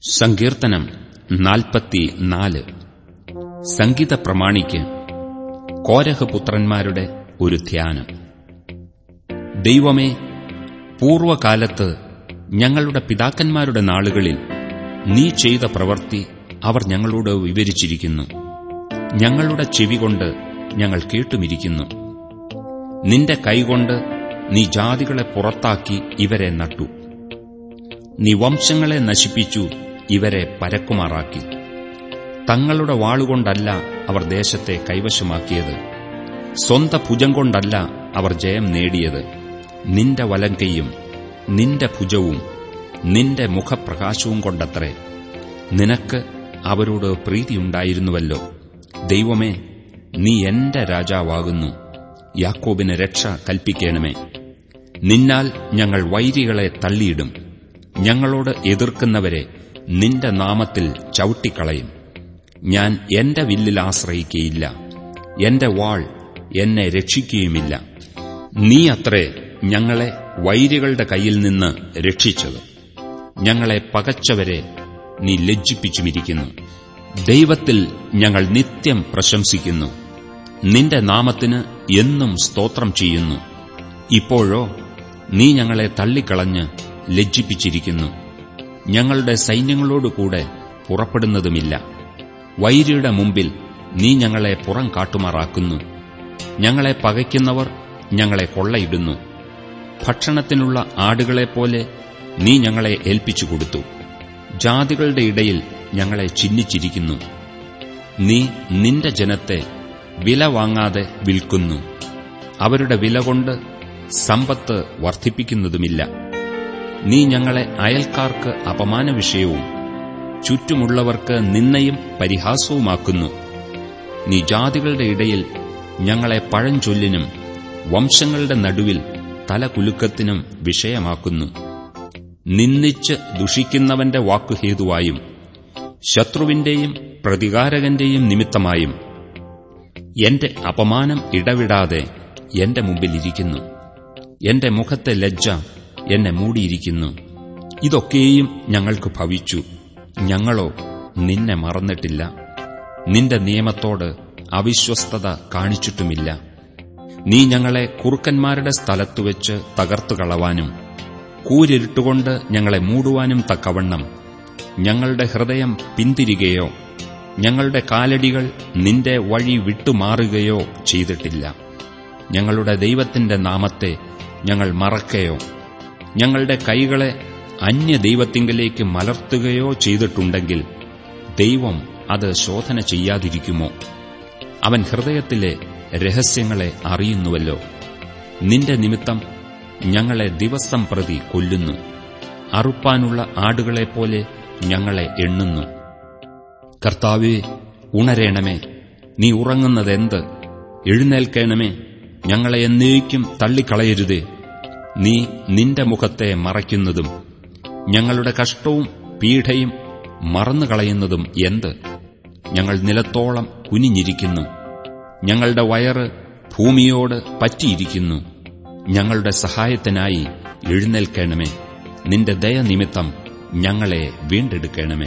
സങ്കീർത്തനം നാൽപ്പത്തിനാല്. സംഗീത പ്രമാണിക്ക് കോരഹപുത്രന്മാരുടെ ഒരു ധ്യാനം. ദൈവമേ പൂർവകാലത്ത് ഞങ്ങളുടെ പിതാക്കന്മാരുടെ നാളുകളിൽ നീ ചെയ്ത പ്രവൃത്തി അവർ ഞങ്ങളോട് വിവരിച്ചിരിക്കുന്നു. ഞങ്ങളുടെ ചെവികൊണ്ട് ഞങ്ങൾ കേട്ടുമിരിക്കുന്നു. നിന്റെ കൈകൊണ്ട് നീ ജാതികളെ പുറത്താക്കി ഇവരെ നട്ടു. നീ വംശങ്ങളെ നശിപ്പിച്ചു ഇവരെ പരക്കുമാറാക്കി. തങ്ങളുടെ വാളുകൊണ്ടല്ല അവർ ദേശത്തെ കൈവശമാക്കിയത്. സ്വന്ത ഭുജം കൊണ്ടല്ല അവർ ജയം നേടിയത്. നിന്റെ വലങ്കയും നിന്റെ ഭുജവും നിന്റെ മുഖപ്രകാശവും കൊണ്ടത്രേ. നിനക്ക് അവരോട് പ്രീതിയുണ്ടായിരുന്നുവല്ലോ. ദൈവമേ നീ എന്റെ രാജാവാകുന്നു. യാക്കോബിന് രക്ഷ കൽപ്പിക്കണമേ. നിന്നാൽ ഞങ്ങൾ വൈരികളെ തള്ളിയിടും. ഞങ്ങളോട് എതിർക്കുന്നവരെ നിന്റെ നാമത്തിൽ ചവിട്ടിക്കളയും. ഞാൻ എന്റെ വില്ലിൽ ആശ്രയിക്കുകയില്ല എന്റെ വാൾ എന്നെ രക്ഷിക്കുകയുമില്ല നീ അത്രേ ഞങ്ങളെ വൈരികളുടെ കയ്യിൽ നിന്ന് രക്ഷിച്ചത്. ഞങ്ങളെ പകച്ചവരെ നീ ലജ്ജിപ്പിച്ചുമിരിക്കുന്നു. ദൈവത്തിൽ ഞങ്ങൾ നിത്യം പ്രശംസിക്കുന്നു. നിന്റെ നാമത്തിന് എന്നും സ്തോത്രം ചെയ്യുന്നു. ഇപ്പോഴോ നീ ഞങ്ങളെ തള്ളിക്കളഞ്ഞ് ലജ്ജിപ്പിച്ചിരിക്കുന്നു. ഞങ്ങളുടെ സൈന്യങ്ങളോടുകൂടെ പുറപ്പെടുന്നതുമില്ല. വൈരിയുടെ മുമ്പിൽ നീ ഞങ്ങളെ പുറം കാട്ടുമാറാക്കുന്നു. ഞങ്ങളെ പകയ്ക്കുന്നവർ ഞങ്ങളെ കൊള്ളയിടുന്നു. ഭക്ഷണത്തിനുള്ള ആടുകളെപ്പോലെ നീ ഞങ്ങളെ ഏൽപ്പിച്ചു കൊടുത്തു ജാതികളുടെ ഇടയിൽ ഞങ്ങളെ ചിഹ്നിച്ചിരിക്കുന്നു നീ നിന്റെ ജനത്തെ വില വാങ്ങാതെ വിൽക്കുന്നു. അവരുടെ വില കൊണ്ട് സമ്പത്ത് വർദ്ധിപ്പിക്കുന്നതുമില്ല. നീ ഞങ്ങളെ അയൽക്കാർക്ക് അപമാന വിഷയവും ചുറ്റുമുള്ളവർക്ക് നിന്നയും പരിഹാസവുമാക്കുന്നു. നീ ജാതികളുടെ ഇടയിൽ ഞങ്ങളെ പഴഞ്ചൊല്ലിനും വംശങ്ങളുടെ നടുവിൽ തലകുലുക്കത്തിനും വിഷയമാക്കുന്നു. നിന്നിച്ച് ദുഷിക്കുന്നവന്റെ വാക്കുഹേതുവായും ശത്രുവിന്റെയും പ്രതികാരകന്റെയും നിമിത്തമായും എന്റെ അപമാനം ഇടവിടാതെ എന്റെ മുമ്പിലിരിക്കുന്നു. എന്റെ മുഖത്തെ ലജ്ജ എന്നെ മൂടിയിരിക്കുന്നു. ഇതൊക്കെയും ഞങ്ങൾക്ക് ഭവിച്ചു. ഞങ്ങളോ നിന്നെ മറന്നിട്ടില്ല. നിന്റെ നിയമത്തോട് അവിശ്വസ്തത കാണിച്ചിട്ടുമില്ല. നീ ഞങ്ങളെ കുറുക്കന്മാരുടെ സ്ഥലത്തുവെച്ച് തകർത്തുകളവാനും കൂരിരുട്ടുകൊണ്ട് ഞങ്ങളെ മൂടുവാനും തക്കവണ്ണം. ഞങ്ങളുടെ ഹൃദയം പിന്തിരികയോ ഞങ്ങളുടെ കാലടികൾ നിന്റെ വഴി വിട്ടുമാറുകയോ ചെയ്തിട്ടില്ല. ഞങ്ങളുടെ ദൈവത്തിന്റെ നാമത്തെ ഞങ്ങൾ മറക്കയോ ഞങ്ങളുടെ കൈകളെ അന്യ ദൈവത്തിങ്കലേക്ക് മലർത്തുകയോ ചെയ്തിട്ടുണ്ടെങ്കിൽ ദൈവം അത് ശോധന ചെയ്യാതിരിക്കുമോ? അവൻ ഹൃദയത്തിലെ രഹസ്യങ്ങളെ അറിയുന്നുവല്ലോ. നിന്റെ നിമിത്തം ഞങ്ങളെ ദിവസം പ്രതി കൊല്ലുന്നു. അറുപ്പാനുള്ള ആടുകളെപ്പോലെ ഞങ്ങളെ എണ്ണുന്നു. കർത്താവേ ഉണരേണമേ. നീ ഉറങ്ങുന്നതെന്ത്? എഴുന്നേൽക്കേണമേ. ഞങ്ങളെ എന്നേക്കും തള്ളിക്കളയരുതേ. നീ നിന്റെ മുഖത്തെ മറയ്ക്കുന്നതും ഞങ്ങളുടെ കഷ്ടവും പീഠയും മറന്നുകളയുന്നതും എന്ത്? ഞങ്ങൾ നിലത്തോളം കുനിഞ്ഞിരിക്കുന്നു. ഞങ്ങളുടെ വയറ് ഭൂമിയോട് പറ്റിയിരിക്കുന്നു. ഞങ്ങളുടെ സഹായത്തിനായി എഴുന്നേൽക്കണമേ. നിന്റെ ദയനിമിത്തം ഞങ്ങളെ വീണ്ടെടുക്കണമേ.